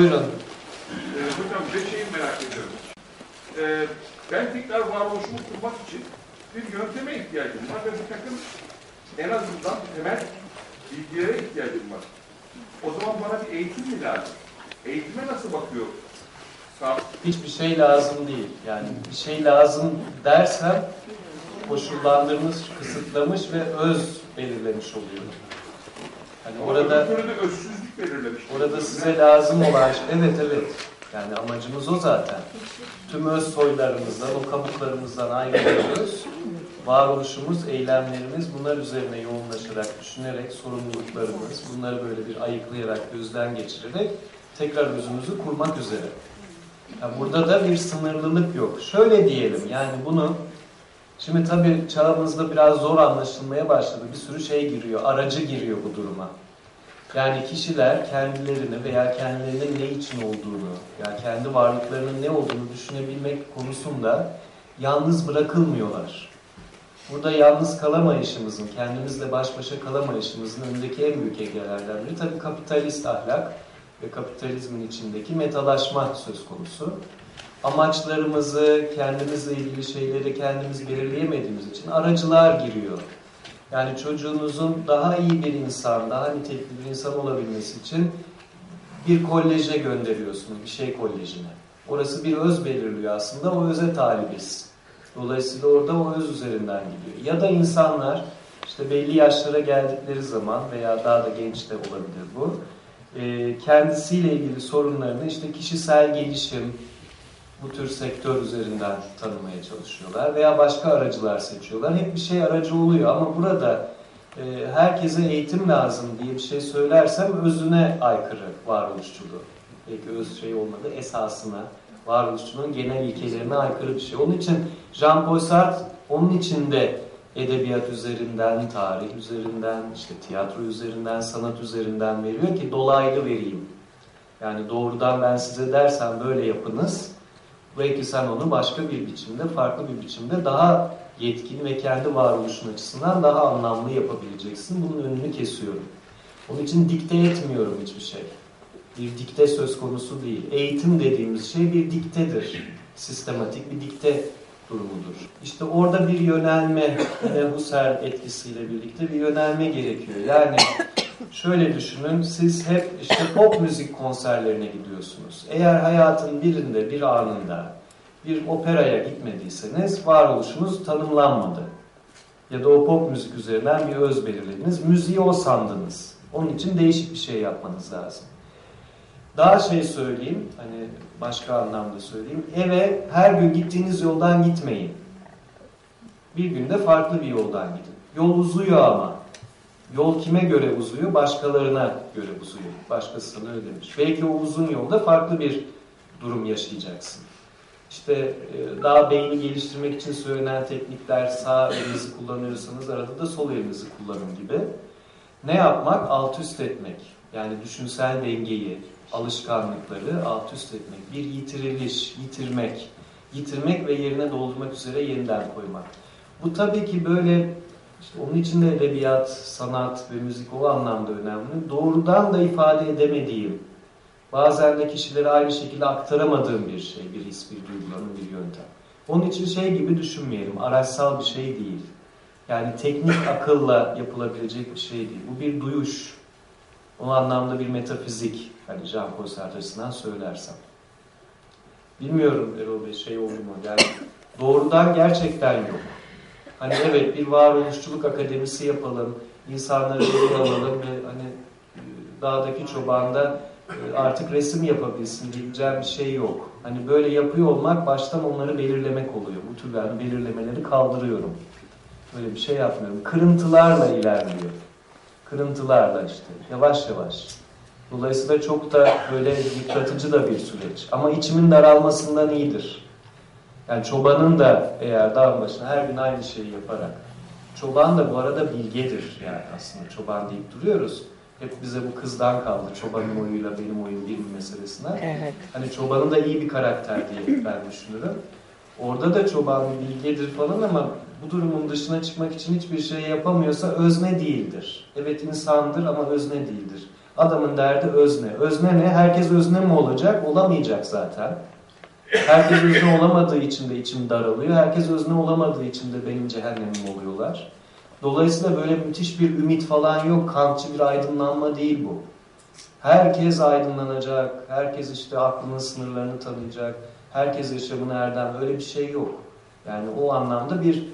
Buyurun. Ee, hocam bir şeyi merak ediyorum. Ee, ben tekrar varoluşumu kurmak için bir yönteme ihtiyacım var ve bir takım en azından temel bilgilere ihtiyacım var. O zaman bana bir eğitim mi lazım? Eğitime nasıl bakıyor? Hiçbir şey lazım değil. Yani bir şey lazım dersem koşullandırmış, kısıtlamış ve öz belirlemiş oluyor. Hani orada belirlemiş. orada size lazım olan şey, evet evet. Yani amacımız o zaten. Tüm öz soylarımızdan, o kabuklarımızdan ayrılıyoruz. Varoluşumuz, eylemlerimiz bunlar üzerine yoğunlaşarak, düşünerek, sorumluluklarımız, bunları böyle bir ayıklayarak, gözden geçirerek tekrar özümüzü kurmak üzere. Ya burada da bir sınırlılık yok. Şöyle diyelim yani bunu şimdi tabii çağımızda biraz zor anlaşılmaya başladı. Bir sürü şey giriyor, aracı giriyor bu duruma. Yani kişiler kendilerini veya kendilerinin ne için olduğunu, ya kendi varlıklarının ne olduğunu düşünebilmek konusunda yalnız bırakılmıyorlar. Burada yalnız kalamayışımızın, kendimizle baş başa kalamayışımızın önündeki en büyük engellerden biri tabii kapitalist ahlak ve kapitalizmin içindeki metalaşma söz konusu. Amaçlarımızı, kendimizle ilgili şeyleri kendimiz belirleyemediğimiz için aracılar giriyor. Yani çocuğunuzun daha iyi bir insan, daha nitelikli bir insan olabilmesi için bir koleje gönderiyorsunuz, bir şey kolejine. Orası bir öz belirliyor aslında, o öze talibiz. Dolayısıyla orada o öz üzerinden gidiyor. Ya da insanlar işte belli yaşlara geldikleri zaman veya daha da genç de olabilir bu, kendisiyle ilgili sorunlarını işte kişisel gelişim, bu tür sektör üzerinden tanımaya çalışıyorlar veya başka aracılar seçiyorlar. Hep bir şey aracı oluyor ama burada e, herkese eğitim lazım diye bir şey söylersem özüne aykırı varoluşçuluğu. Belki öz şey olmadı esasına, varoluşçuluğun genel ilkelerine aykırı bir şey. Onun için Jean-Paul Sartre onun içinde edebiyat üzerinden, tarih üzerinden, işte tiyatro üzerinden, sanat üzerinden veriyor ki dolaylı vereyim. Yani doğrudan ben size dersem böyle yapınız, belki sen onu başka bir biçimde, farklı bir biçimde daha yetkin ve kendi varoluşun açısından daha anlamlı yapabileceksin. Bunun önünü kesiyorum. Onun için dikte etmiyorum hiçbir şey. Bir dikte söz konusu değil. Eğitim dediğimiz şey bir diktedir. Sistematik bir dikte durumudur. İşte orada bir yönelme, yine Husserl etkisiyle birlikte bir yönelme gerekiyor. Yani şöyle düşünün, siz hep işte pop müzik konserlerine gidiyorsunuz. Eğer hayatın birinde, bir anında bir operaya gitmediyseniz varoluşunuz tanımlanmadı. Ya da o pop müzik üzerinden bir öz belirlediniz. Müziği o sandınız. Onun için değişik bir şey yapmanız lazım. Daha şey söyleyeyim, hani başka anlamda söyleyeyim. Eve her gün gittiğiniz yoldan gitmeyin. Bir günde farklı bir yoldan gidin. Yol uzuyor ama. Yol kime göre uzuyor? Başkalarına göre uzuyor. Başkası da öyle demiş. Belki o uzun yolda farklı bir durum yaşayacaksın. İşte e, daha beyni geliştirmek için söylenen teknikler sağ elinizi kullanıyorsanız arada da sol elinizi kullanın gibi. Ne yapmak? Alt üst etmek. Yani düşünsel dengeyi, alışkanlıkları alt üst etmek. Bir yitiriliş, yitirmek. Yitirmek ve yerine doldurmak üzere yeniden koymak. Bu tabii ki böyle işte onun için de edebiyat, sanat ve müzik o anlamda önemli. Doğrudan da ifade edemediğim, bazen de kişilere aynı şekilde aktaramadığım bir şey, bir his, bir duyguların bir yöntem. Onun için şey gibi düşünmeyelim, araçsal bir şey değil. Yani teknik akılla yapılabilecek bir şey değil. Bu bir duyuş. O anlamda bir metafizik. Hani Jean-Paul Sartre açısından söylersem. Bilmiyorum Erol Bey şey oldu mu? Yani doğrudan gerçekten yok. Hani evet bir varoluşçuluk akademisi yapalım, insanları bir alalım ve hani e, dağdaki çobanda e, artık resim yapabilsin diyeceğim bir şey yok. Hani böyle yapıyor olmak baştan onları belirlemek oluyor. Bu tür belirlemeleri kaldırıyorum. Böyle bir şey yapmıyorum. Kırıntılarla ilerliyor. Kırıntılarla işte yavaş yavaş. Dolayısıyla çok da böyle yıpratıcı da bir süreç. Ama içimin daralmasından iyidir. Yani çobanın da eğer dağın başına her gün aynı şeyi yaparak çoban da bu arada bilgedir yani aslında çoban deyip duruyoruz. Hep bize bu kızdan kaldı çobanın oyuyla benim oyum bir meselesine. Evet. Hani çobanın da iyi bir karakter diye ben düşünürüm. Orada da çoban bilgedir falan ama bu durumun dışına çıkmak için hiçbir şey yapamıyorsa özne değildir. Evet insandır ama özne değildir. Adamın derdi özne. Özne ne? Herkes özne mi olacak? Olamayacak zaten. Herkes özne olamadığı için de içim daralıyor. Herkes özne olamadığı için de benim cehennemim oluyorlar. Dolayısıyla böyle müthiş bir ümit falan yok. Kantçı bir aydınlanma değil bu. Herkes aydınlanacak. Herkes işte aklının sınırlarını tanıyacak. Herkes yaşamını erdem. Öyle bir şey yok. Yani o anlamda bir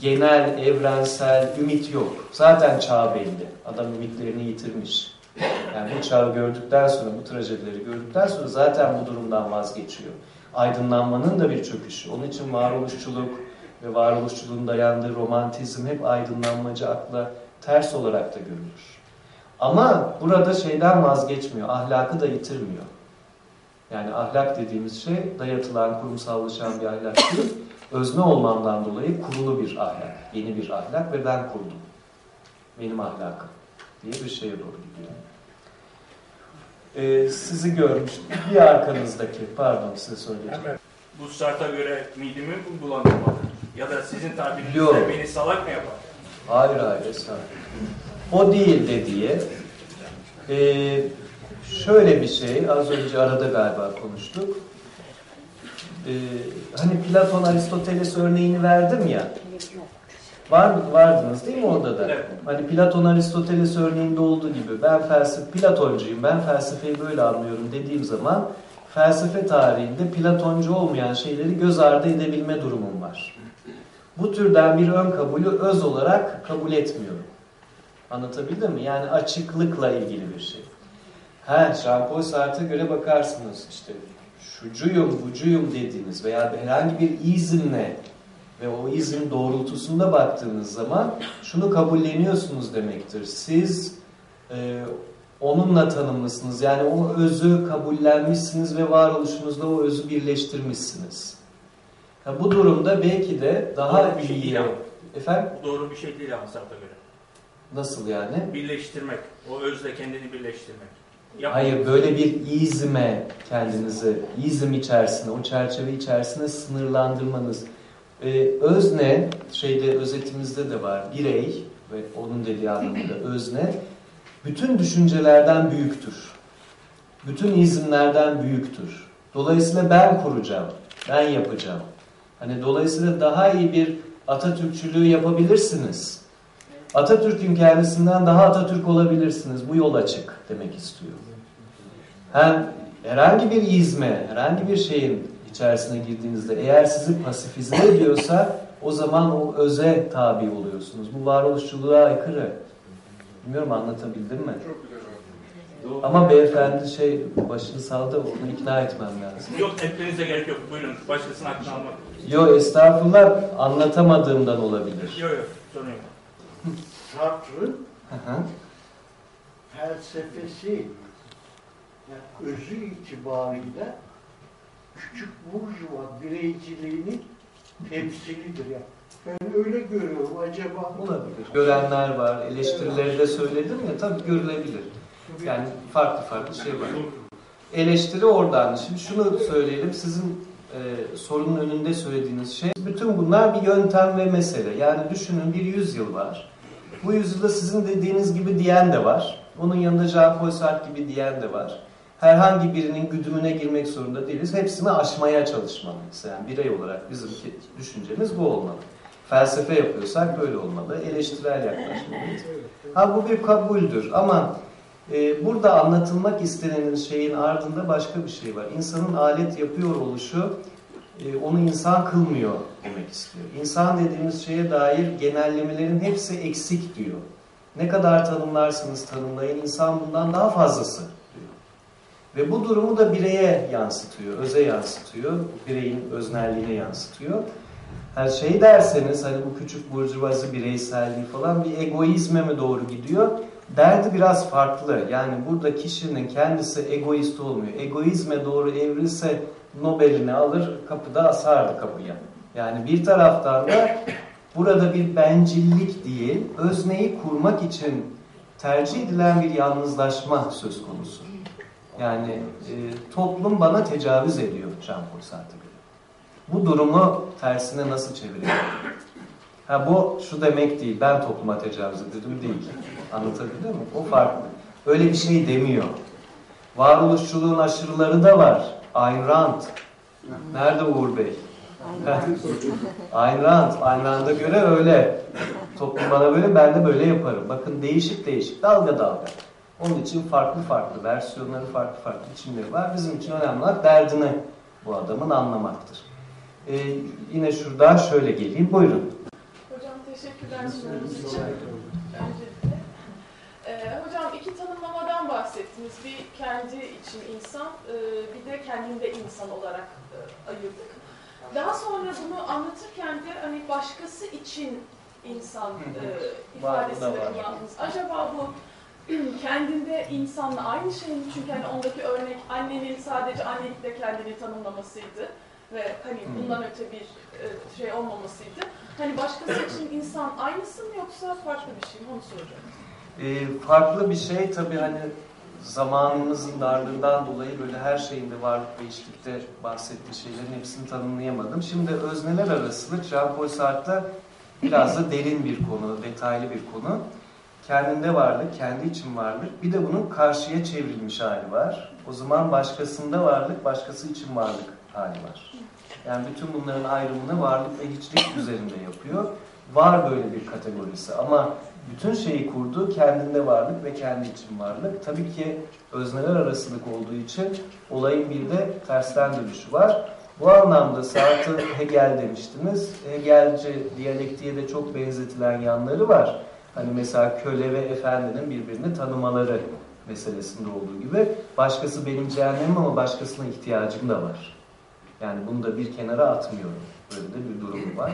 genel, evrensel ümit yok. Zaten çağ belli. Adam ümitlerini yitirmiş. Yani bu çağı gördükten sonra, bu trajedileri gördükten sonra zaten bu durumdan vazgeçiyor. Aydınlanmanın da bir çöküşü. Onun için varoluşçuluk ve varoluşçuluğun dayandığı romantizm hep aydınlanmacı akla ters olarak da görülür. Ama burada şeyden vazgeçmiyor, ahlakı da yitirmiyor. Yani ahlak dediğimiz şey dayatılan, kurumsallaşan bir ahlak değil. Özne olmamdan dolayı kurulu bir ahlak, yeni bir ahlak ve ben kurdum. Benim ahlakım diye bir şeye doğru gidiyor. Ee, sizi görmüştüm. Bir arkanızdaki, pardon size söyleyeceğim. Bu şarta göre midemi mi bulandırmalı? Ya da sizin tabirinizle beni salak mı yapar? Hayır hayır estağfurullah. O değil dediği ee, şöyle bir şey az önce arada galiba konuştuk. Ee, hani Platon Aristoteles örneğini verdim ya. Var vardınız değil mi orada da? Evet. Hani Platon Aristoteles örneğinde olduğu gibi ben felsefe Platoncuyum, ben felsefeyi böyle anlıyorum dediğim zaman felsefe tarihinde Platoncu olmayan şeyleri göz ardı edebilme durumum var. Bu türden bir ön kabulü öz olarak kabul etmiyorum. Anlatabildim mi? Yani açıklıkla ilgili bir şey. Ha, Jean-Paul Sartre'a göre bakarsınız işte şucuyum, bucuyum dediğiniz veya herhangi bir izimle ve o izin doğrultusunda baktığınız zaman şunu kabulleniyorsunuz demektir. Siz e, onunla tanımlısınız. Yani o özü kabullenmişsiniz ve varoluşunuzla o özü birleştirmişsiniz. Ha, bu durumda belki de daha Doğru bir şey iyi... değil. Efendim? Doğru bir şey değil ama Sart'a göre. Nasıl yani? Birleştirmek. O özle kendini birleştirmek. Yapma. Hayır böyle bir izme kendinizi, izm içerisine, o çerçeve içerisine sınırlandırmanız. Ee, özne, şeyde özetimizde de var, birey ve onun dediği anlamında özne, bütün düşüncelerden büyüktür. Bütün izimlerden büyüktür. Dolayısıyla ben kuracağım, ben yapacağım. Hani dolayısıyla daha iyi bir Atatürkçülüğü yapabilirsiniz. Atatürk'ün kendisinden daha Atatürk olabilirsiniz. Bu yol açık demek istiyor. Hem herhangi bir izme, herhangi bir şeyin içerisine girdiğinizde eğer sizi pasifize ediyorsa o zaman o öze tabi oluyorsunuz. Bu varoluşçuluğa aykırı. Bilmiyorum anlatabildim mi? Çok güzel. Ama beyefendi şey başını saldı onu ikna etmem lazım. Yok etmenize gerek yok. Buyurun. Başkasının aklını almak. Yo estağfurullah anlatamadığımdan olabilir. Yok yok. Sorun yok. Hı. felsefesi yani özü itibarıyla küçük burjuva bireyciliğinin temsilidir ya. Ben öyle görüyorum acaba. Olabilir. Görenler var. Eleştirileri de söyledim ya tabii görülebilir. Yani farklı farklı şey var. Eleştiri oradan. Şimdi şunu söyleyelim. Sizin e, sorunun önünde söylediğiniz şey. Bütün bunlar bir yöntem ve mesele. Yani düşünün bir yüzyıl var. Bu yüzyılda sizin dediğiniz gibi diyen de var. Onun yanında Jean-Paul Sartre gibi diyen de var. Herhangi birinin güdümüne girmek zorunda değiliz. Hepsini aşmaya çalışmalıyız. Yani birey olarak bizim düşüncemiz bu olmalı. Felsefe yapıyorsak böyle olmalı. Eleştirel yaklaşmalıyız. Ha bu bir kabuldür ama e, burada anlatılmak istenen şeyin ardında başka bir şey var. İnsanın alet yapıyor oluşu e, onu insan kılmıyor demek istiyor. İnsan dediğimiz şeye dair genellemelerin hepsi eksik diyor. Ne kadar tanımlarsınız tanımlayın insan bundan daha fazlası. Ve bu durumu da bireye yansıtıyor, öze yansıtıyor, bireyin öznelliğine yansıtıyor. Her şey derseniz hani bu küçük burjuvazi bireyselliği falan bir egoizme mi doğru gidiyor? Derdi biraz farklı. Yani burada kişinin kendisi egoist olmuyor. Egoizme doğru evrilse Nobel'ini alır kapıda asardı kapıya. Yani bir taraftan da burada bir bencillik değil, özneyi kurmak için tercih edilen bir yalnızlaşma söz konusu. Yani e, toplum bana tecavüz ediyor Jean-Paul Sartre göre. Bu durumu tersine nasıl çeviriyor? Ha bu şu demek değil, ben topluma tecavüz ederim değil. Anlatabildim mi? O farklı. Öyle bir şey demiyor. Varoluşçuluğun aşırıları da var. Ayn Rand. Nerede Uğur Bey? Ayn Rand. Ayn Rand'a göre öyle. Toplum bana böyle, ben de böyle yaparım. Bakın değişik değişik, dalga dalga. Onun için farklı farklı versiyonları, farklı farklı biçimleri var. Bizim için önemli olan derdini bu adamın anlamaktır. Ee, yine şuradan şöyle geleyim. Buyurun. Hocam teşekkürler sunduğunuz için. Öncelikle. Ee, hocam iki tanımlamadan bahsettiniz. Bir kendi için insan, e, bir de kendinde insan olarak e, ayırdık. Daha sonra bunu anlatırken de hani başkası için insan e, ifadesini kullandınız. Acaba bu kendinde insanla aynı şey mi? Çünkü hani ondaki örnek annenin sadece annelikle kendini tanımlamasıydı ve hani Hı. bundan öte bir e, şey olmamasıydı. Hani başkası için insan aynısı mı yoksa farklı bir şey mi? Onu soracağım. Ee, farklı bir şey tabii hani zamanımızın darlığından dolayı böyle her şeyinde varlık ve eşlikte bahsettiği şeylerin hepsini tanımlayamadım. Şimdi özneler arasılık Jean-Paul Sartre'da biraz da derin bir konu, detaylı bir konu. Kendinde varlık, kendi için varlık. Bir de bunun karşıya çevrilmiş hali var. O zaman başkasında varlık, başkası için varlık hali var. Yani bütün bunların ayrımını varlık ve hiçlik üzerinde yapıyor. Var böyle bir kategorisi ama bütün şeyi kurduğu kendinde varlık ve kendi için varlık. Tabii ki özneler arasılık olduğu için olayın bir de tersten dönüşü var. Bu anlamda Sartre Hegel demiştiniz. Hegelci diyalektiğe de çok benzetilen yanları var. Hani mesela köle ve efendinin birbirini tanımaları meselesinde olduğu gibi. Başkası benim cehennemim ama başkasına ihtiyacım da var. Yani bunu da bir kenara atmıyorum. Böyle de bir durum var.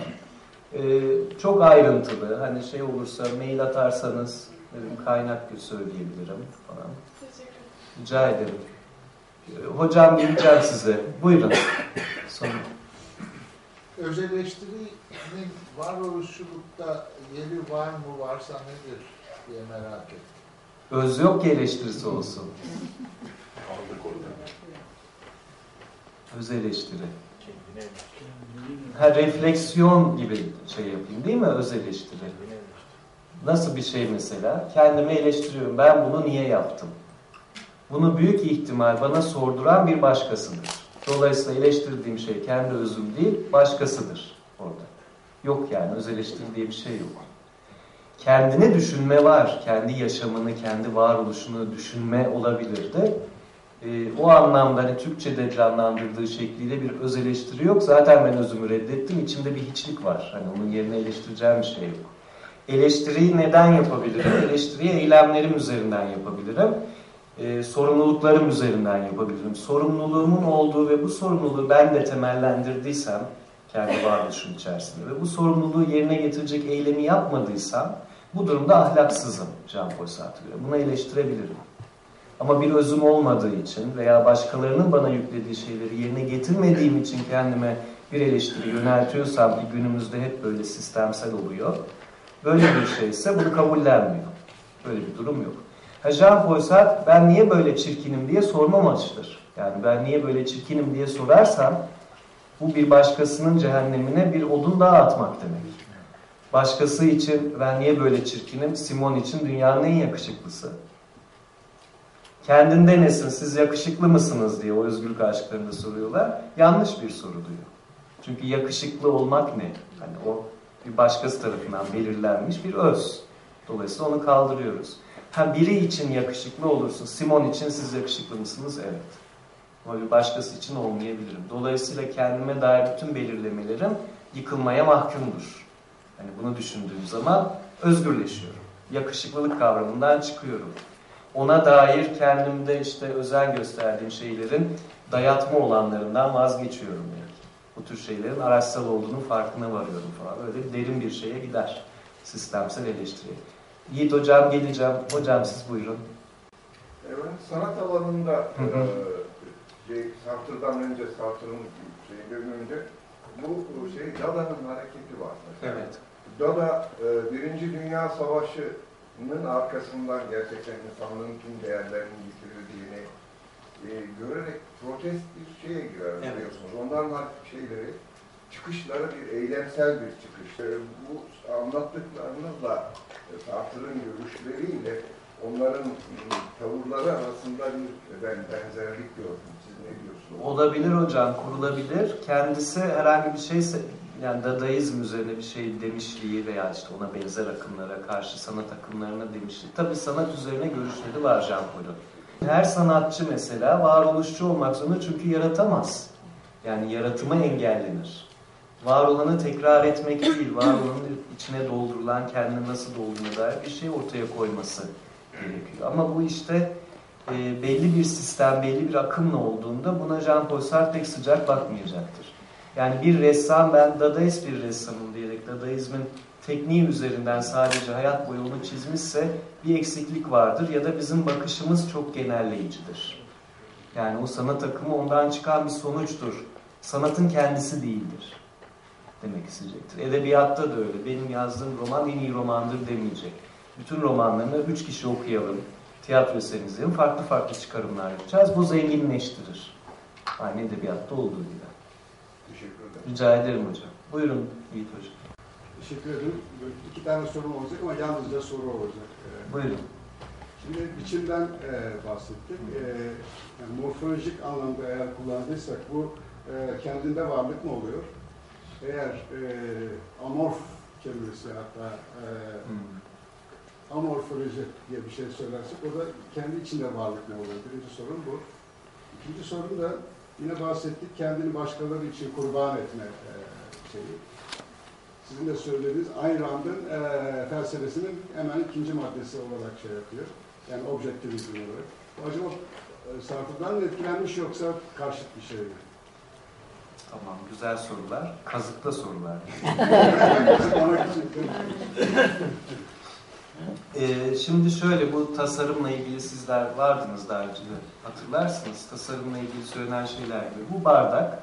Ee, çok ayrıntılı. Hani şey olursa mail atarsanız dedim, kaynak söyleyebilirim falan. Rica ederim. Ee, hocam geleceğim size. Buyurun. Son. Öz eleştirinin varoluşçulukta yeri var mı varsa nedir diye merak ettim. Öz yok ki eleştirisi olsun. Öz eleştiri. Ha refleksiyon gibi şey yapayım değil mi öz eleştiri? Nasıl bir şey mesela? Kendimi eleştiriyorum. Ben bunu niye yaptım? Bunu büyük ihtimal bana sorduran bir başkasıdır. Dolayısıyla eleştirdiğim şey kendi özüm değil, başkasıdır orada. Yok yani öz eleştiri diye bir şey yok. Kendini düşünme var. Kendi yaşamını, kendi varoluşunu düşünme olabilir de. Ee, o anlamda hani Türkçe'de canlandırdığı şekliyle bir öz eleştiri yok. Zaten ben özümü reddettim. İçimde bir hiçlik var. Hani onun yerine eleştireceğim bir şey yok. Eleştiriyi neden yapabilirim? Eleştiriyi eylemlerim üzerinden yapabilirim. Ee, sorumluluklarım üzerinden yapabilirim. Sorumluluğumun olduğu ve bu sorumluluğu ben de temellendirdiysem kendi varoluşum içerisinde ve bu sorumluluğu yerine getirecek eylemi yapmadıysam bu durumda ahlaksızım Jean-Paul Sartre'ye. Buna eleştirebilirim. Ama bir özüm olmadığı için veya başkalarının bana yüklediği şeyleri yerine getirmediğim için kendime bir eleştiri yöneltiyorsam ki günümüzde hep böyle sistemsel oluyor. Böyle bir şeyse bunu kabullenmiyor. Böyle bir durum yok. Jean-Paul Sartre ben niye böyle çirkinim diye sormam açtır. Yani ben niye böyle çirkinim diye sorarsam bu bir başkasının cehennemine bir odun daha atmak demek. Başkası için ben niye böyle çirkinim? Simon için dünyanın en yakışıklısı. Kendinde nesin? Siz yakışıklı mısınız diye o özgürlük aşıklarında soruyorlar. Yanlış bir soru diyor. Çünkü yakışıklı olmak ne? Hani o bir başkası tarafından belirlenmiş bir öz. Dolayısıyla onu kaldırıyoruz. Ha biri için yakışıklı olursun. Simon için siz yakışıklı mısınız? Evet. Ama bir başkası için olmayabilirim. Dolayısıyla kendime dair bütün belirlemelerim yıkılmaya mahkumdur. Hani bunu düşündüğüm zaman özgürleşiyorum. Yakışıklılık kavramından çıkıyorum. Ona dair kendimde işte özen gösterdiğim şeylerin dayatma olanlarından vazgeçiyorum belki. Bu tür şeylerin araçsal olduğunu farkına varıyorum falan. Öyle derin bir şeye gider. Sistemsel eleştiri. Yiğit hocam geleceğim. Hocam siz buyurun. Evet, sanat alanında Hı hı. e, şey, Sartre'dan önce, Sartre'ın şeyinden önce bu şey Dada'nın hareketi var. mesela. Evet. Dada e, Birinci Dünya Savaşı'nın arkasından gerçekten insanlığın tüm değerlerinin yitirildiğini e, görerek protest bir şeye girer Evet. biliyorsunuz. Onların şeyleri, çıkışları bir eylemsel bir çıkış. E, bu anlattıklarınızla e, Sartre'ın görüşleriyle onların e, tavırları arasında bir ben benzerlik gördüm. Siz ne diyorsunuz? Olabilir hocam, kurulabilir. Kendisi herhangi bir şeyse, yani Dadaizm üzerine bir şey demişliği veya işte ona benzer akımlara karşı sanat akımlarına demişliği. Tabii sanat üzerine görüşleri var Jean Paul'un. Her sanatçı mesela varoluşçu olmak zorunda çünkü yaratamaz. Yani yaratımı engellenir. Var olanı tekrar etmek değil, var olanın içine doldurulan, kendini nasıl doldurduğuna dair bir şey ortaya koyması gerekiyor. Ama bu işte e, belli bir sistem, belli bir akımla olduğunda buna Jean-Paul Sartre pek sıcak bakmayacaktır. Yani bir ressam ben Dadaist bir ressamım diyerek Dadaizmin tekniği üzerinden sadece hayat boyu onu çizmişse bir eksiklik vardır ya da bizim bakışımız çok genelleyicidir. Yani o sanat akımı ondan çıkan bir sonuçtur. Sanatın kendisi değildir demek isteyecektir. Edebiyatta da öyle. Benim yazdığım roman en iyi romandır demeyecek. Bütün romanlarını üç kişi okuyalım, tiyatro eserini izleyelim, farklı farklı çıkarımlar yapacağız. Bu zenginleştirir. Aynı edebiyatta olduğu gibi. Teşekkür ederim. Rica ederim hocam. Buyurun Yiğit hocam. Teşekkür ederim. Böyle İki tane sorum olacak ama yalnızca soru olacak. Ee, Buyurun. Şimdi biçimden e, bahsettik. E, yani morfolojik anlamda eğer kullandıysak bu e, kendinde varlık mı oluyor? Eğer e, amorf kelimesi hatta e, Hmm. amorfoloji diye bir şey söylersek o da kendi içinde varlık mı oluyor? Birinci sorun bu. İkinci sorun da yine bahsettik kendini başkaları için kurban etme e, şeyi. Sizin de söylediğiniz Ayn Rand'ın e, felsefesinin hemen ikinci maddesi olarak şey yapıyor. Yani objektivizm olarak. Acaba e, Sartre'dan etkilenmiş yoksa karşıt bir şey mi? Tamam, güzel sorular. Kazıkta sorular. Ee, şimdi şöyle bu tasarımla ilgili sizler vardınız daha önce hatırlarsınız. Tasarımla ilgili söylenen şeyler gibi. Bu bardak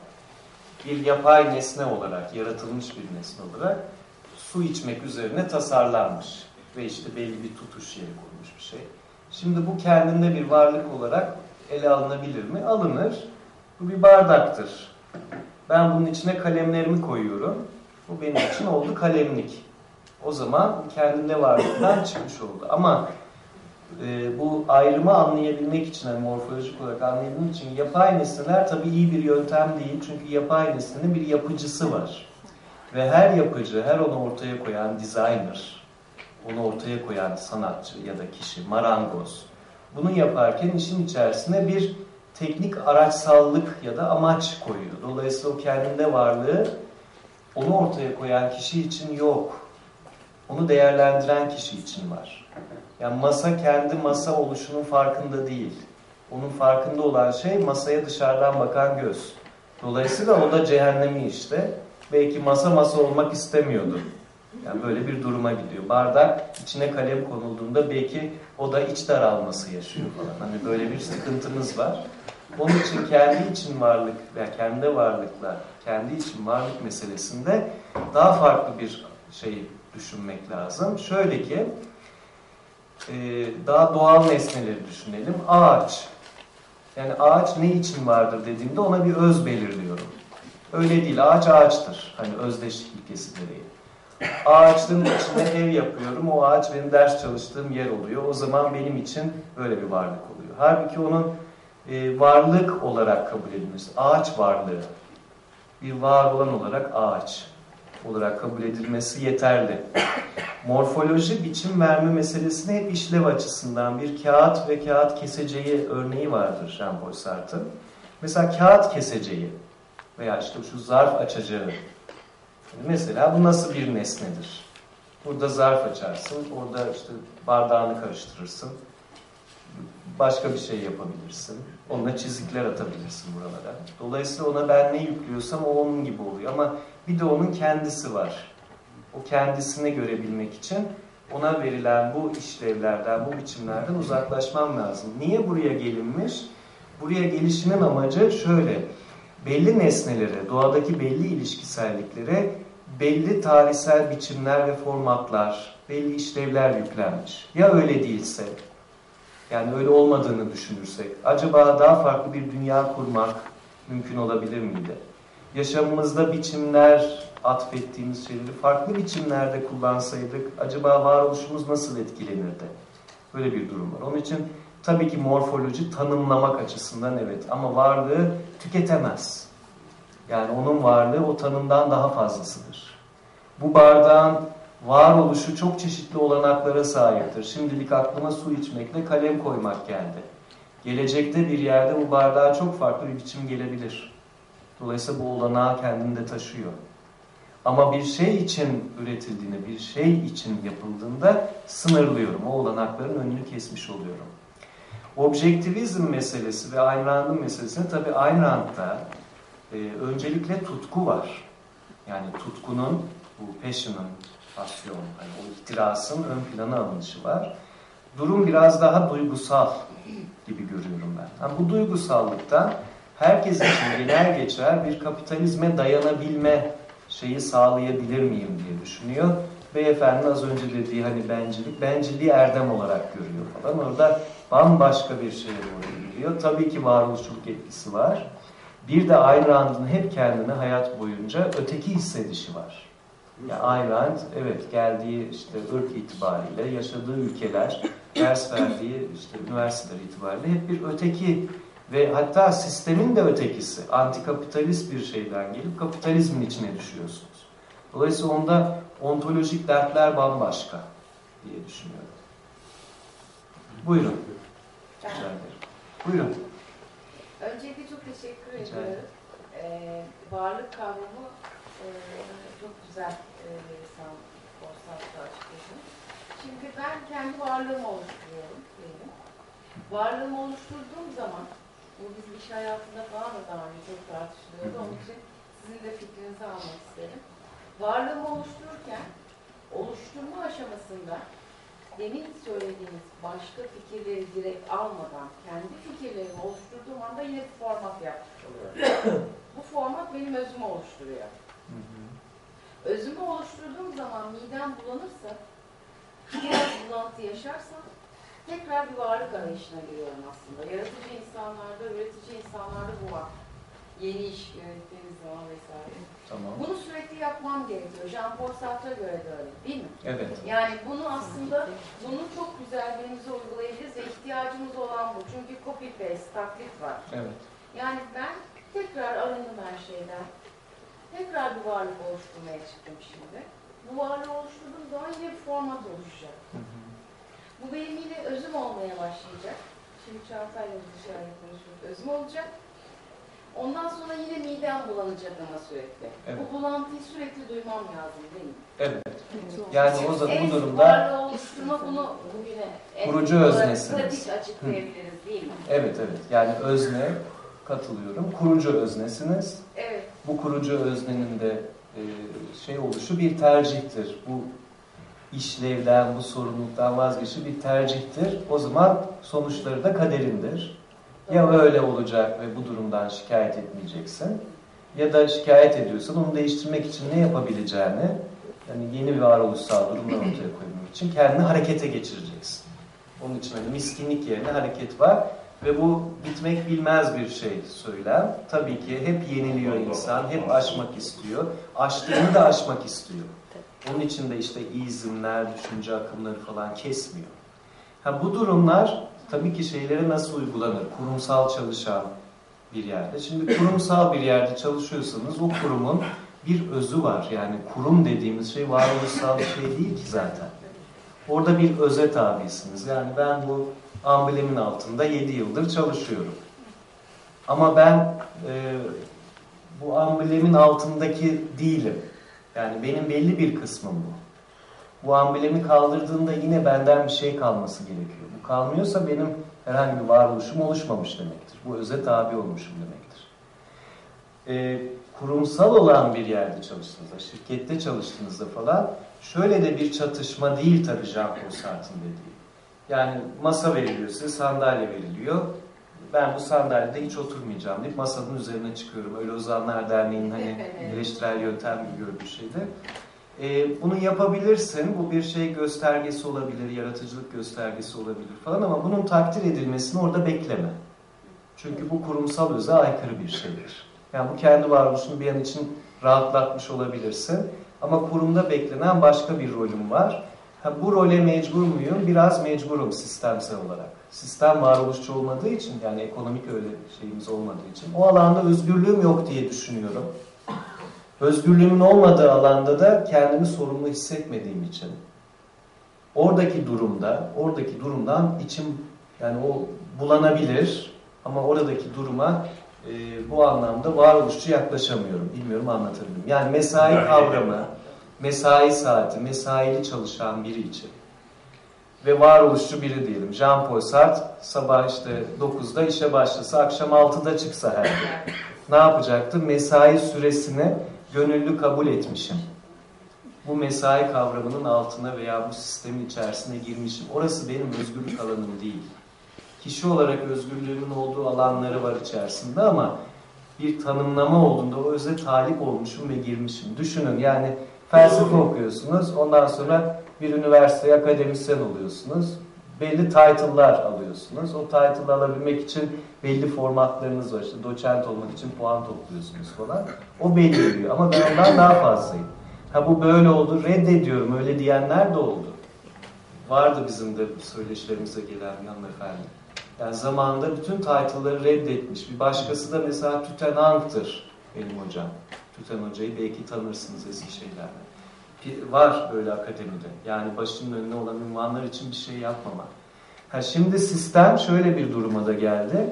bir yapay nesne olarak, yaratılmış bir nesne olarak su içmek üzerine tasarlanmış. Ve işte belli bir tutuş yeri konmuş bir şey. Şimdi bu kendinde bir varlık olarak ele alınabilir mi? Alınır. Bu bir bardaktır. Ben bunun içine kalemlerimi koyuyorum. Bu benim için oldu kalemlik. O zaman kendinde varlıktan çıkmış oldu. Ama e, bu ayrımı anlayabilmek için, yani morfolojik olarak anlayabilmek için yapay nesneler tabii iyi bir yöntem değil. Çünkü yapay nesnenin bir yapıcısı var. Ve her yapıcı, her onu ortaya koyan designer, onu ortaya koyan sanatçı ya da kişi, marangoz, bunu yaparken işin içerisine bir teknik araçsallık ya da amaç koyuyor. Dolayısıyla o kendinde varlığı onu ortaya koyan kişi için yok. Onu değerlendiren kişi için var. Yani masa kendi masa oluşunun farkında değil. Onun farkında olan şey masaya dışarıdan bakan göz. Dolayısıyla o da cehennemi işte. Belki masa masa olmak istemiyordu. Yani böyle bir duruma gidiyor. Bardak içine kalem konulduğunda belki o da iç daralması yaşıyor falan. Hani böyle bir sıkıntımız var. Onun için kendi için varlık veya kendi varlıkla kendi için varlık meselesinde daha farklı bir şey düşünmek lazım. Şöyle ki e, daha doğal nesneleri düşünelim. Ağaç. Yani ağaç ne için vardır dediğimde ona bir öz belirliyorum. Öyle değil. Ağaç ağaçtır. Hani özdeşlik ilkesi gereği. Ağaçların içine ev yapıyorum. O ağaç benim ders çalıştığım yer oluyor. O zaman benim için böyle bir varlık oluyor. Halbuki onun e, varlık olarak kabul edilmesi. Ağaç varlığı. Bir var olan olarak ağaç olarak kabul edilmesi yeterli. Morfoloji biçim verme meselesini hep işlev açısından bir kağıt ve kağıt keseceği örneği vardır Jean-Paul Sartre'ın. Mesela kağıt keseceği veya işte şu zarf açacağı. Mesela bu nasıl bir nesnedir? Burada zarf açarsın, orada işte bardağını karıştırırsın. Başka bir şey yapabilirsin. Onunla çizikler atabilirsin buralara. Dolayısıyla ona ben ne yüklüyorsam o onun gibi oluyor. Ama bir de onun kendisi var. O kendisine görebilmek için ona verilen bu işlevlerden, bu biçimlerden uzaklaşmam lazım. Niye buraya gelinmiş? Buraya gelişinin amacı şöyle. Belli nesnelere, doğadaki belli ilişkiselliklere belli tarihsel biçimler ve formatlar, belli işlevler yüklenmiş. Ya öyle değilse, yani öyle olmadığını düşünürsek, acaba daha farklı bir dünya kurmak mümkün olabilir miydi? Yaşamımızda biçimler, atfettiğimiz şeyleri farklı biçimlerde kullansaydık, acaba varoluşumuz nasıl etkilenirdi? Böyle bir durum var. Onun için tabii ki morfoloji tanımlamak açısından evet ama varlığı tüketemez. Yani onun varlığı o tanımdan daha fazlasıdır. Bu bardağın varoluşu çok çeşitli olanaklara sahiptir. Şimdilik aklıma su içmekle kalem koymak geldi. Gelecekte bir yerde bu bardağa çok farklı bir biçim gelebilir. Dolayısıyla bu olanağı kendinde taşıyor. Ama bir şey için üretildiğinde, bir şey için yapıldığında sınırlıyorum. O olanakların önünü kesmiş oluyorum. Objektivizm meselesi ve Ayn Rand'ın meselesinde tabii Ayn Rand'da e, öncelikle tutku var. Yani tutkunun, bu passion'ın, pasyon, hani o ihtirasın ön plana alınışı var. Durum biraz daha duygusal gibi görüyorum ben. Yani bu duygusallıktan herkes için genel geçer bir kapitalizme dayanabilme şeyi sağlayabilir miyim diye düşünüyor. Beyefendi az önce dediği hani bencillik, bencilliği erdem olarak görüyor falan. Orada bambaşka bir şeye doğru gidiyor. Tabii ki varoluşçuluk etkisi var. Bir de Ayn Rand'ın hep kendini hayat boyunca öteki hissedişi var. Yani Ayn Rand, evet geldiği işte ırk itibariyle, yaşadığı ülkeler, ders verdiği işte üniversiteler itibariyle hep bir öteki ve hatta sistemin de ötekisi, antikapitalist bir şeyden gelip kapitalizmin içine düşüyorsunuz. Dolayısıyla onda ontolojik dertler bambaşka diye düşünüyorum. Buyurun. Rica ederim. Buyurun. Öncelikle çok teşekkür Rica ediyorum. Ee, varlık kavramı e, çok güzel e, sen Borsat'ta açıkladın. Çünkü ben kendi varlığımı oluşturuyorum diyelim. Varlığımı oluşturduğum zaman, bu bizim iş hayatında falan da daha önce çok tartışılıyordu. Onun için sizin de fikrinizi almak isterim. Varlığımı oluştururken, oluşturma aşamasında demin söylediğiniz başka fikirleri direkt almadan kendi fikirlerimi oluşturduğum anda yine bir format yapmış oluyorum. Bu format benim özümü oluşturuyor. Özümü oluşturduğum zaman midem bulanırsa, biraz bulantı yaşarsam tekrar bir varlık arayışına giriyorum aslında. Yaratıcı insanlarda, üretici insanlarda bu var. Yeni iş yönettiğimiz zaman vesaire. Tamam. Bunu sürekli yapmam gerekiyor. Jean-Paul Sartre'a göre de öyle değil mi? Evet. Yani bunu aslında bunu çok güzel birimize uygulayabiliriz ve ihtiyacımız olan bu. Çünkü copy paste, taklit var. Evet. Yani ben tekrar arındım her şeyden. Tekrar bir varlık oluşturmaya çıktım şimdi. Bu varlığı oluşturduğum zaman yine bir format oluşacak. Hı hı. Bu benim yine özüm olmaya başlayacak. Şimdi Çağatay'la dışarıya konuşuyoruz. Özüm olacak. Ondan sonra yine midem bulanacak ama sürekli. Evet. Bu bulantıyı sürekli duymam lazım değil mi? Evet. Yani o zaman bu durumda oluşturma bunu bugüne Kurucu öznesiniz. Pratik açıklayabiliriz değil mi? evet evet. Yani özne katılıyorum. Kurucu öznesiniz. Evet. Bu kurucu öznenin de e, şey oluşu bir tercihtir. Bu işlevden, bu sorumluluktan vazgeçi bir tercihtir. O zaman sonuçları da kaderindir. Ya öyle olacak ve bu durumdan şikayet etmeyeceksin ya da şikayet ediyorsan onu değiştirmek için ne yapabileceğini yani yeni bir varoluşsal durumlar ortaya koymak için kendini harekete geçireceksin. Onun için hani miskinlik yerine hareket var ve bu bitmek bilmez bir şey söylem. Tabii ki hep yeniliyor insan, hep aşmak istiyor. Aştığını da aşmak istiyor. Onun için de işte izimler, düşünce akımları falan kesmiyor. Ha, bu durumlar tabii ki şeylere nasıl uygulanır? Kurumsal çalışan bir yerde. Şimdi kurumsal bir yerde çalışıyorsanız o kurumun bir özü var. Yani kurum dediğimiz şey varoluşsal bir şey değil ki zaten. Orada bir öze tabisiniz. Yani ben bu amblemin altında 7 yıldır çalışıyorum. Ama ben e, bu amblemin altındaki değilim. Yani benim belli bir kısmım bu. Bu amblemi kaldırdığında yine benden bir şey kalması gerekiyor. Bu kalmıyorsa benim herhangi bir varoluşum oluşmamış demektir. Bu öze tabi olmuşum demektir. Ee, kurumsal olan bir yerde çalıştığınızda, şirkette çalıştığınızda falan şöyle de bir çatışma değil tabii Jean-Paul Sartre'ın dediği. Yani masa veriliyor size, sandalye veriliyor. Ben bu sandalyede hiç oturmayacağım deyip masanın üzerine çıkıyorum. Öyle Ozanlar Derneği'nin hani eleştirel yöntem gibi gördüğü şeyde. Ee, bunu yapabilirsin. Bu bir şey göstergesi olabilir, yaratıcılık göstergesi olabilir falan ama bunun takdir edilmesini orada bekleme. Çünkü bu kurumsal öze aykırı bir şeydir. Yani bu kendi varoluşunu bir an için rahatlatmış olabilirsin. Ama kurumda beklenen başka bir rolüm var. Ha, bu role mecbur muyum? Biraz mecburum sistemsel olarak. Sistem varoluşçu olmadığı için yani ekonomik öyle şeyimiz olmadığı için o alanda özgürlüğüm yok diye düşünüyorum. Özgürlüğümün olmadığı alanda da kendimi sorumlu hissetmediğim için oradaki durumda, oradaki durumdan içim yani o bulanabilir ama oradaki duruma e, bu anlamda varoluşçu yaklaşamıyorum. Bilmiyorum anlatabildim. Yani mesai kavramı, mesai saati, mesaili çalışan biri için ve varoluşçu biri diyelim. Jean-Paul Sartre sabah işte 9'da işe başlasa, akşam 6'da çıksa her gün. Ne yapacaktı? Mesai süresini gönüllü kabul etmişim. Bu mesai kavramının altına veya bu sistemin içerisine girmişim. Orası benim özgürlük alanım değil. Kişi olarak özgürlüğümün olduğu alanları var içerisinde ama bir tanımlama olduğunda o öze talip olmuşum ve girmişim. Düşünün yani felsefe okuyorsunuz, ondan sonra bir üniversiteye akademisyen oluyorsunuz. Belli title'lar alıyorsunuz. O title'ı alabilmek için belli formatlarınız var. İşte doçent olmak için puan topluyorsunuz falan. O belirliyor ama ben ondan daha fazlayım. Ha bu böyle oldu, reddediyorum öyle diyenler de oldu. Vardı bizim de söyleşilerimize gelen bir hanımefendi. Yani zamanında bütün title'ları reddetmiş. Bir başkası da mesela Tütenang'tır benim hocam. Tüten hocayı belki tanırsınız Eskişehir'den. Bir- Var böyle akademide. Yani başının önüne olan ünvanlar için bir şey yapmamak. Ha şimdi sistem şöyle bir duruma da geldi.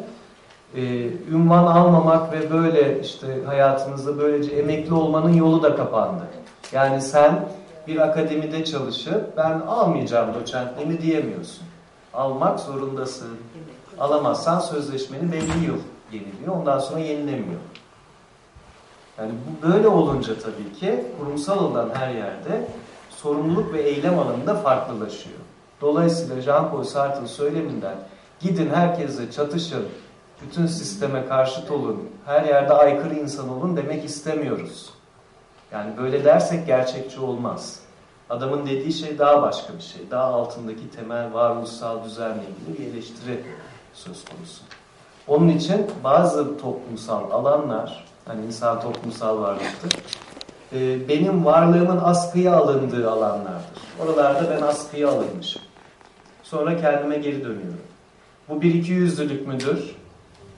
Ee, ünvan almamak ve böyle işte hayatınızda böylece emekli olmanın yolu da kapandı. Yani sen bir akademide çalışıp ben almayacağım doçentliğimi diyemiyorsun. Almak zorundasın. Alamazsan sözleşmeni belli yıl yeniliyor. Ondan sonra yenilemiyor. Yani bu böyle olunca tabii ki kurumsal olan her yerde sorumluluk ve eylem alanında farklılaşıyor. Dolayısıyla Jean-Paul Sartre'ın söyleminden gidin herkesle çatışın, bütün sisteme karşıt olun, her yerde aykırı insan olun demek istemiyoruz. Yani böyle dersek gerçekçi olmaz. Adamın dediği şey daha başka bir şey. Daha altındaki temel varoluşsal düzenle ilgili bir eleştiri söz konusu. Onun için bazı toplumsal alanlar, hani insan toplumsal varlıktır, e, benim varlığımın askıya alındığı alanlardır. Oralarda ben askıya alınmışım. Sonra kendime geri dönüyorum. Bu bir iki yüzlülük müdür?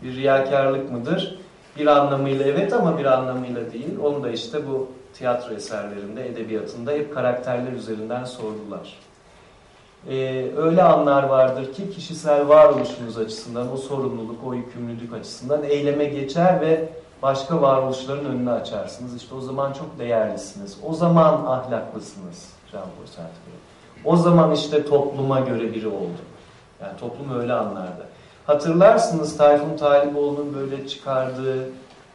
Bir riyakarlık mıdır? Bir anlamıyla evet ama bir anlamıyla değil. Onu da işte bu tiyatro eserlerinde, edebiyatında hep karakterler üzerinden sordular. Ee, öyle anlar vardır ki kişisel varoluşunuz açısından, o sorumluluk, o yükümlülük açısından eyleme geçer ve başka varoluşların önünü açarsınız. İşte o zaman çok değerlisiniz. O zaman ahlaklısınız Jean-Paul Sartre. O zaman işte topluma göre biri oldu. Yani toplum öyle anlardı. Hatırlarsınız Tayfun Taliboğlu'nun böyle çıkardığı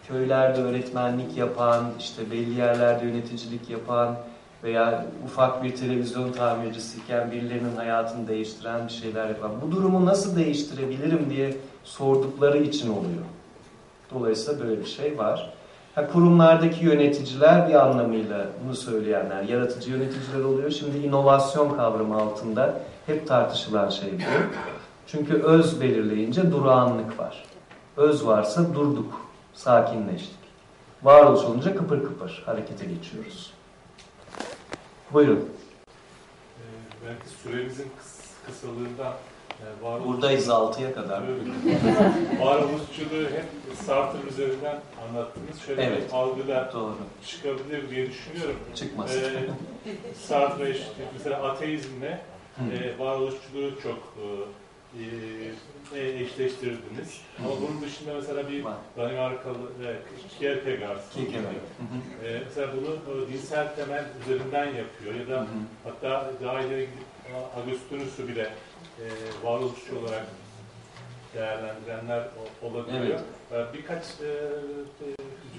köylerde öğretmenlik yapan, işte belli yerlerde yöneticilik yapan veya ufak bir televizyon tamircisiyken birilerinin hayatını değiştiren bir şeyler yapan. Bu durumu nasıl değiştirebilirim diye sordukları için oluyor. Dolayısıyla böyle bir şey var. Ha, kurumlardaki yöneticiler bir anlamıyla bunu söyleyenler, yaratıcı yöneticiler oluyor. Şimdi inovasyon kavramı altında hep tartışılan şey bu. Çünkü öz belirleyince durağanlık var. Öz varsa durduk, sakinleştik. Varoluş olunca kıpır kıpır harekete geçiyoruz. Buyurun. Ee, belki süremizin kıs- kısalığında varoluş- Buradayız 6'ya kadar. varoluşçuluğu hep Sartre üzerinden anlattınız. Şöyle Evet. algıda Doğru. çıkabilir diye düşünüyorum. Çıkmasın. Ee, Sartre işte mesela ateizmle Hı. e, varoluşçuluğu çok e, e, eşleştirdiniz. Ama bunun dışında mesela bir. Danimarkalı e, Kierkegaard. Kierkegaard. Hı hı. E, mesela bunu e, dinsel temel üzerinden yapıyor ya Hı da hı. Hatta daha ileri gidip Agustinus'u bile e, varoluşçu olarak değerlendirenler olabiliyor. E, birkaç e,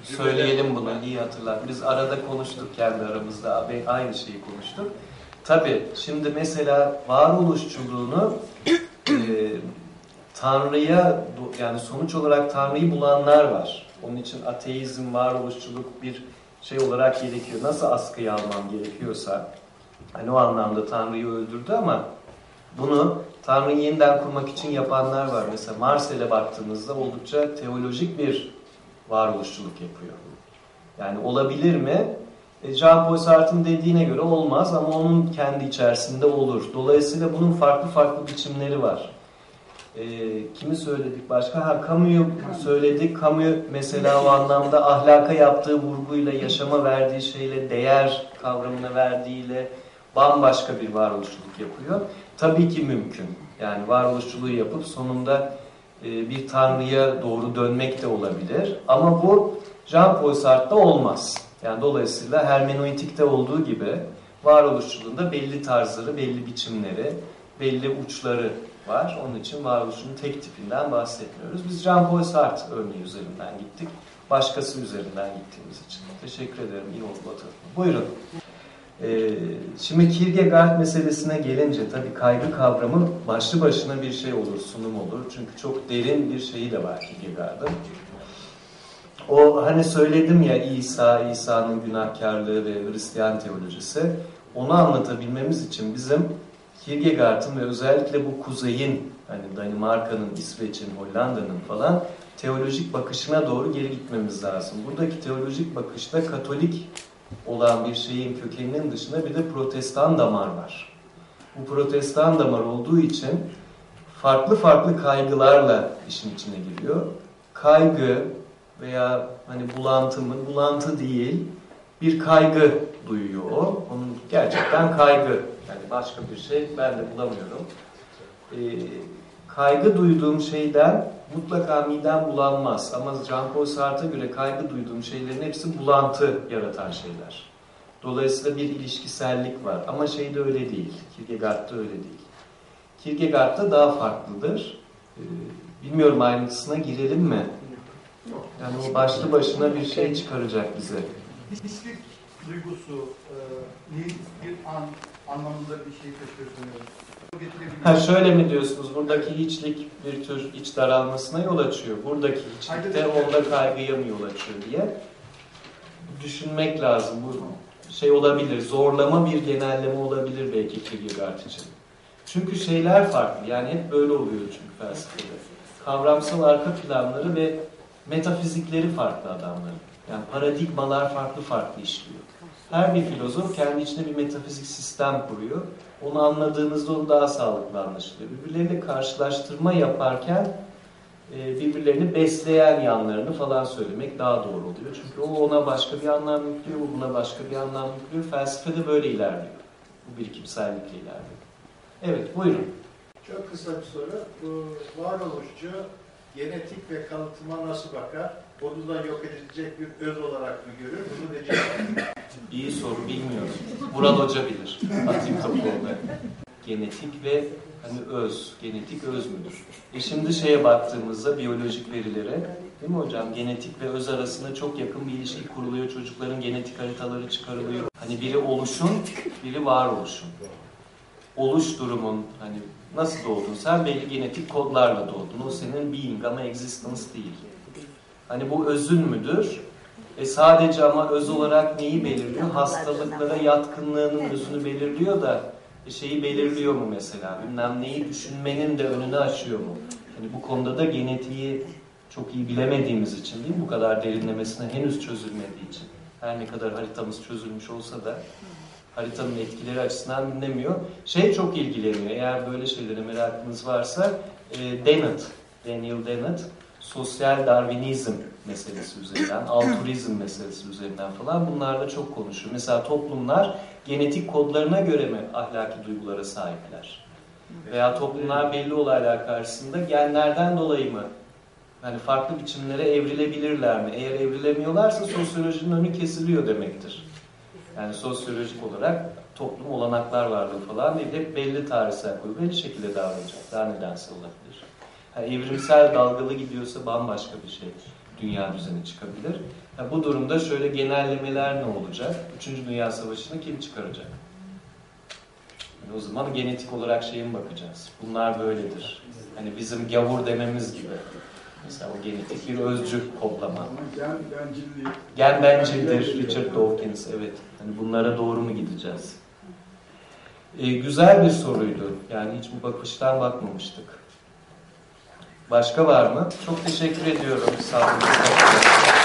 Söyleyelim bunu, iyi hatırlat. Biz arada konuştuk kendi aramızda, aynı şeyi konuştuk. Tabii, şimdi mesela varoluşçuluğunu e, Tanrı'ya, yani sonuç olarak Tanrı'yı bulanlar var. Onun için ateizm, varoluşçuluk bir şey olarak gerekiyor. Nasıl askıya almam gerekiyorsa, hani o anlamda Tanrı'yı öldürdü ama bunu Tanrı'yı yeniden kurmak için yapanlar var. Mesela Marsel'e baktığımızda oldukça teolojik bir varoluşçuluk yapıyor. Yani olabilir mi? E, Jean-Paul Sartre'ın dediğine göre olmaz ama onun kendi içerisinde olur. Dolayısıyla bunun farklı farklı biçimleri var. E, kimi söyledik başka? Ha Camus'u söyledik. Camus mesela o anlamda ahlaka yaptığı vurguyla, yaşama verdiği şeyle, değer kavramına verdiğiyle bambaşka bir varoluşçuluk yapıyor. Tabii ki mümkün. Yani varoluşçuluğu yapıp sonunda e, bir tanrıya doğru dönmek de olabilir. Ama bu Jean-Paul Sartre'da olmaz. Yani dolayısıyla hermeneutikte olduğu gibi varoluşçuluğunda belli tarzları, belli biçimleri, belli uçları var. Onun için varoluşun tek tipinden bahsetmiyoruz. Biz Jean-Paul Sartre örneği üzerinden gittik. Başkası üzerinden gittiğimiz için. Teşekkür ederim. İyi oldu. Buyurun. Ee, şimdi Kierkegaard meselesine gelince tabii kaygı kavramı başlı başına bir şey olur, sunum olur. Çünkü çok derin bir şeyi de var Kierkegaard'ın. O hani söyledim ya İsa, İsa'nın günahkarlığı ve Hristiyan teolojisi. Onu anlatabilmemiz için bizim Kierkegaard'ın ve özellikle bu kuzeyin hani Danimarka'nın, İsveç'in, Hollanda'nın falan teolojik bakışına doğru geri gitmemiz lazım. Buradaki teolojik bakışta Katolik olan bir şeyin kökeninin dışında bir de protestan damar var. Bu protestan damar olduğu için farklı farklı kaygılarla işin içine giriyor. Kaygı veya hani bulantı mı? Bulantı değil. Bir kaygı duyuyor o. Onun gerçekten kaygı. Yani başka bir şey ben de bulamıyorum. Ee, kaygı duyduğum şeyden mutlaka midem bulanmaz. Ama Jean-Paul Sartre'a göre kaygı duyduğum şeylerin hepsi bulantı yaratan şeyler. Dolayısıyla bir ilişkisellik var. Ama şeyde öyle değil. Kierkegaard'da öyle değil. Kierkegaard'da daha farklıdır. Ee, bilmiyorum ayrıntısına girelim mi? Yani o başlı başına bir şey çıkaracak bize. Hiçlik duygusu e, bir an anlamında bir şey taşıyor Ha şöyle mi diyorsunuz? Buradaki hiçlik bir tür iç daralmasına yol açıyor. Buradaki hiçlikte onda kaygıya mı yol açıyor diye düşünmek lazım. Bu şey olabilir, zorlama bir genelleme olabilir belki Kierkegaard için. Çünkü şeyler farklı. Yani hep böyle oluyor çünkü felsefede. Kavramsal arka planları ve metafizikleri farklı adamların. Yani paradigmalar farklı farklı işliyor. Her bir filozof kendi içinde bir metafizik sistem kuruyor. Onu anladığınızda onu daha sağlıklı anlaşılıyor. Birbirleriyle karşılaştırma yaparken e, birbirlerini besleyen yanlarını falan söylemek daha doğru oluyor. Çünkü o ona başka bir anlam yüklüyor, bu buna başka bir anlam yüklüyor. Felsefede böyle ilerliyor. Bu birikimsellikle ilerliyor. Evet, buyurun. Çok kısa bir soru. Bu varoluşçu genetik ve kalıtıma nasıl bakar? Onu da yok edilecek bir öz olarak mı görür? Bunu cevap? İyi soru, bilmiyorum. Vural Hoca bilir. Atayım topu ona. Genetik ve hani öz, genetik öz müdür? E şimdi şeye baktığımızda biyolojik verilere, değil mi hocam? Genetik ve öz arasında çok yakın bir ilişki kuruluyor. Çocukların genetik haritaları çıkarılıyor. Hani biri oluşun, biri varoluşun. Oluş durumun, hani nasıl doğdun sen? Belli genetik kodlarla doğdun. O senin being ama existence değil. Hani bu özün müdür? E sadece ama öz olarak neyi belirliyor? Hastalıklara yatkınlığının özünü belirliyor da e şeyi belirliyor mu mesela? Bilmem neyi düşünmenin de önünü açıyor mu? Hani bu konuda da genetiği çok iyi bilemediğimiz için değil mi? Bu kadar derinlemesine henüz çözülmediği için. Her ne kadar haritamız çözülmüş olsa da haritanın etkileri açısından bilinemiyor. Şey çok ilgileniyor. Eğer böyle şeylere merakınız varsa e, Dennett, Daniel Dennett sosyal darwinizm meselesi üzerinden, altruizm meselesi üzerinden falan bunlarda çok konuşuyor. Mesela toplumlar genetik kodlarına göre mi ahlaki duygulara sahipler? Veya toplumlar belli olaylar karşısında genlerden dolayı mı yani farklı biçimlere evrilebilirler mi? Eğer evrilemiyorlarsa sosyolojinin önü kesiliyor demektir. Yani sosyolojik olarak toplum olanaklar varlığı falan değil. Hep belli tarihsel koyu belli şekilde davranacak. Daha nedense olabilir. Yani evrimsel dalgalı gidiyorsa bambaşka bir şey dünya düzeni çıkabilir. Yani bu durumda şöyle genellemeler ne olacak? Üçüncü Dünya Savaşı'nı kim çıkaracak? Yani o zaman genetik olarak şeye mi bakacağız? Bunlar böyledir. Hani bizim gavur dememiz gibi. Mesela o genetik bir özcü kodlama. Ama gen bencilliği. Gen bencildir Richard Dawkins. Evet. Hani bunlara doğru mu gideceğiz? Ee, güzel bir soruydu. Yani hiç bu bakıştan bakmamıştık. Başka var mı? Çok teşekkür ediyorum. Sağ olun.